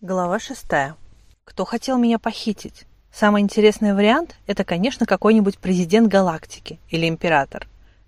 Глава шестая. Кто хотел меня похитить? Самый интересный вариант – это, конечно, какой-нибудь президент галактики или император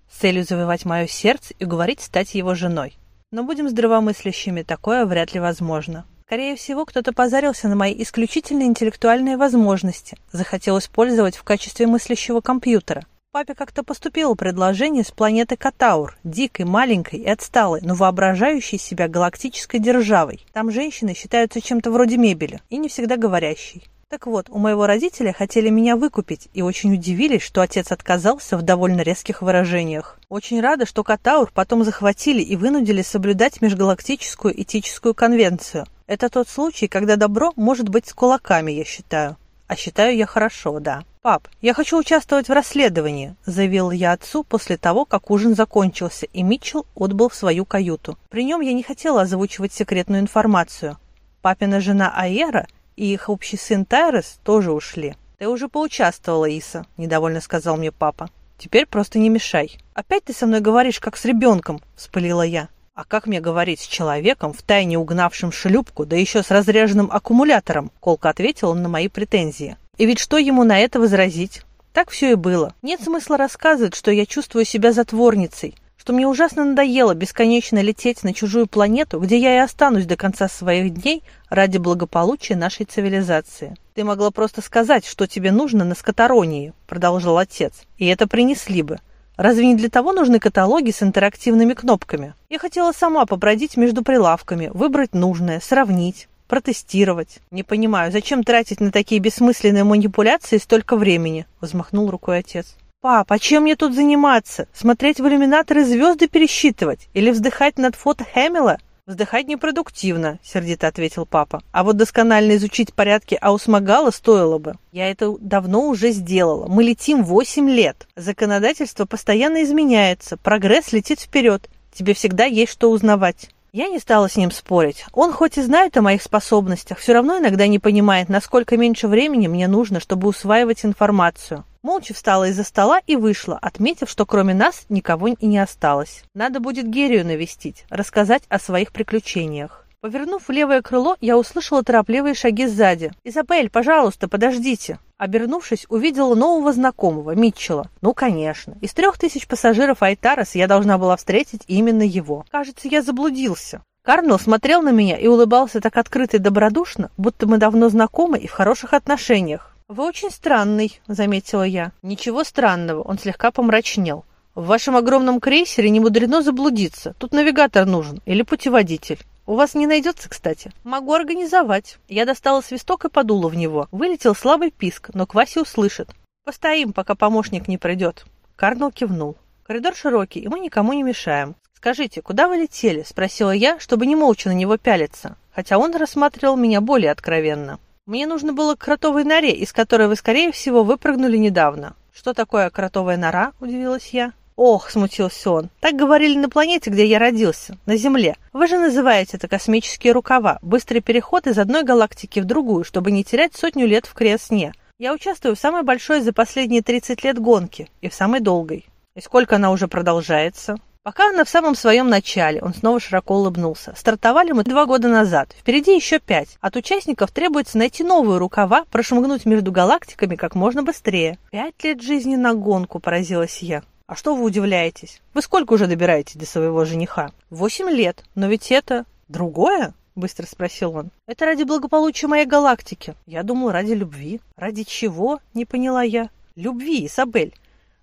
с целью завоевать мое сердце и уговорить стать его женой. Но будем здравомыслящими, такое вряд ли возможно. Скорее всего, кто-то позарился на мои исключительно интеллектуальные возможности, захотел использовать в качестве мыслящего компьютера. Папе как-то поступило предложение с планеты Катаур, дикой, маленькой и отсталой, но воображающей себя галактической державой. Там женщины считаются чем-то вроде мебели и не всегда говорящей. Так вот, у моего родителя хотели меня выкупить и очень удивились, что отец отказался в довольно резких выражениях. Очень рада, что Катаур потом захватили и вынудили соблюдать межгалактическую этическую конвенцию. Это тот случай, когда добро может быть с кулаками, я считаю. А считаю я хорошо, да. «Пап, я хочу участвовать в расследовании», – заявил я отцу после того, как ужин закончился, и Митчелл отбыл в свою каюту. При нем я не хотела озвучивать секретную информацию. Папина жена Аера и их общий сын Тайрес тоже ушли. «Ты уже поучаствовала, Иса», – недовольно сказал мне папа. «Теперь просто не мешай». «Опять ты со мной говоришь, как с ребенком», – вспылила я. «А как мне говорить с человеком, втайне угнавшим шлюпку, да еще с разряженным аккумулятором?» – колко ответил он на мои претензии. И ведь что ему на это возразить? Так все и было. Нет смысла рассказывать, что я чувствую себя затворницей, что мне ужасно надоело бесконечно лететь на чужую планету, где я и останусь до конца своих дней ради благополучия нашей цивилизации. Ты могла просто сказать, что тебе нужно на скоторонии, продолжил отец, и это принесли бы. Разве не для того нужны каталоги с интерактивными кнопками? Я хотела сама побродить между прилавками, выбрать нужное, сравнить протестировать. Не понимаю, зачем тратить на такие бессмысленные манипуляции столько времени? Взмахнул рукой отец. «Пап, а чем мне тут заниматься? Смотреть в иллюминаторы звезды пересчитывать? Или вздыхать над фото Хэмилла?» «Вздыхать непродуктивно», — сердито ответил папа. «А вот досконально изучить порядки Аусмагала стоило бы. Я это давно уже сделала. Мы летим восемь лет. Законодательство постоянно изменяется. Прогресс летит вперед. Тебе всегда есть что узнавать». Я не стала с ним спорить. Он хоть и знает о моих способностях, все равно иногда не понимает, насколько меньше времени мне нужно, чтобы усваивать информацию. Молча встала из-за стола и вышла, отметив, что кроме нас никого и не осталось. Надо будет Герию навестить, рассказать о своих приключениях. Повернув левое крыло, я услышала торопливые шаги сзади. «Изабель, пожалуйста, подождите!» Обернувшись, увидела нового знакомого, Митчелла. Ну, конечно. Из трех тысяч пассажиров Айтарес я должна была встретить именно его. Кажется, я заблудился. Карнелл смотрел на меня и улыбался так открыто и добродушно, будто мы давно знакомы и в хороших отношениях. «Вы очень странный», — заметила я. «Ничего странного», — он слегка помрачнел. «В вашем огромном крейсере не мудрено заблудиться. Тут навигатор нужен или путеводитель». У вас не найдется, кстати? Могу организовать. Я достала свисток и подула в него. Вылетел слабый писк, но Кваси услышит. Постоим, пока помощник не придет. Карнел кивнул. Коридор широкий, и мы никому не мешаем. «Скажите, куда вы летели?» – спросила я, чтобы не молча на него пялиться, хотя он рассматривал меня более откровенно. «Мне нужно было к кротовой норе, из которой вы, скорее всего, выпрыгнули недавно». «Что такое кротовая нора?» – удивилась я. «Ох», — смутился он, — «так говорили на планете, где я родился, на Земле. Вы же называете это космические рукава, быстрый переход из одной галактики в другую, чтобы не терять сотню лет в кресне. Я участвую в самой большой за последние 30 лет гонке и в самой долгой. И сколько она уже продолжается?» Пока она в самом своем начале, он снова широко улыбнулся. Стартовали мы два года назад, впереди еще пять. От участников требуется найти новые рукава, прошмыгнуть между галактиками как можно быстрее. Пять лет жизни на гонку, поразилась я. А что вы удивляетесь? Вы сколько уже добираетесь до своего жениха? Восемь лет. Но ведь это другое? Быстро спросил он. Это ради благополучия моей галактики. Я думал, ради любви. Ради чего? Не поняла я. Любви, Изабель.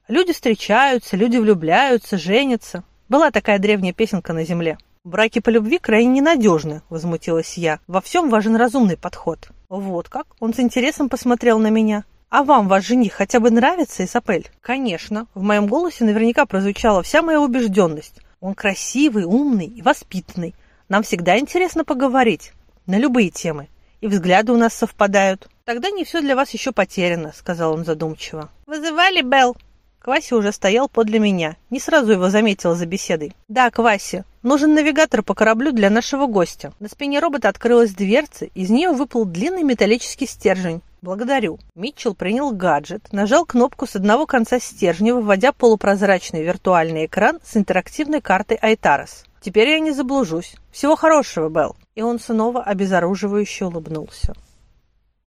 Люди встречаются, люди влюбляются, женятся. Была такая древняя песенка на земле. Браки по любви крайне ненадежны, возмутилась я. Во всем важен разумный подход. Вот как? Он с интересом посмотрел на меня. «А вам ваш жених хотя бы нравится, Исапель?» «Конечно». В моем голосе наверняка прозвучала вся моя убежденность. Он красивый, умный и воспитанный. Нам всегда интересно поговорить. На любые темы. И взгляды у нас совпадают. Тогда не все для вас еще потеряно, сказал он задумчиво. «Вызывали, Белл?» Кваси уже стоял подле меня. Не сразу его заметила за беседой. «Да, Кваси, нужен навигатор по кораблю для нашего гостя». На спине робота открылась дверца, из нее выпал длинный металлический стержень. «Благодарю». Митчелл принял гаджет, нажал кнопку с одного конца стержня, выводя полупрозрачный виртуальный экран с интерактивной картой Айтарес. «Теперь я не заблужусь. Всего хорошего, Белл». И он снова обезоруживающе улыбнулся.